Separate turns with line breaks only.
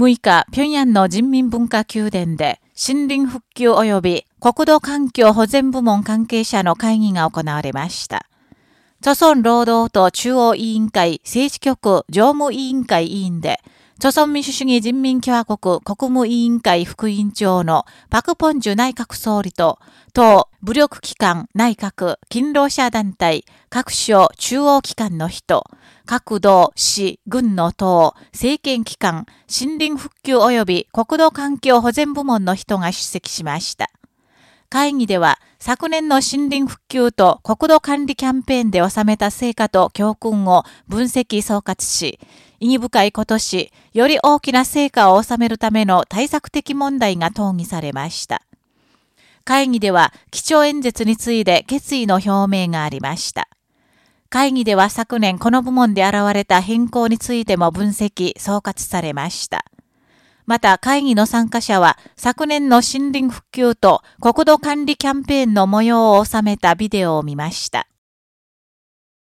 6日、平壌の人民文化宮殿で、森林復旧及び国土環境保全部門関係者の会議が行われました。著村労働党中央委員会政治局常務委員会委員で、朝鮮民主主義人民共和国国務委員会副委員長のパク・ポンジュ内閣総理と、党、武力機関、内閣、勤労者団体、各省、中央機関の人、各道、市、軍の党、政権機関、森林復旧及び国土環境保全部門の人が出席しました。会議では、昨年の森林復旧と国土管理キャンペーンで収めた成果と教訓を分析総括し、意義深い今年、より大きな成果を収めるための対策的問題が討議されました。会議では、基調演説について決意の表明がありました。会議では昨年この部門で現れた変更についても分析、総括されました。また会議の参加者は昨年の森林復旧と国土管理キャンペーンの模様を収めたビデオを見ました。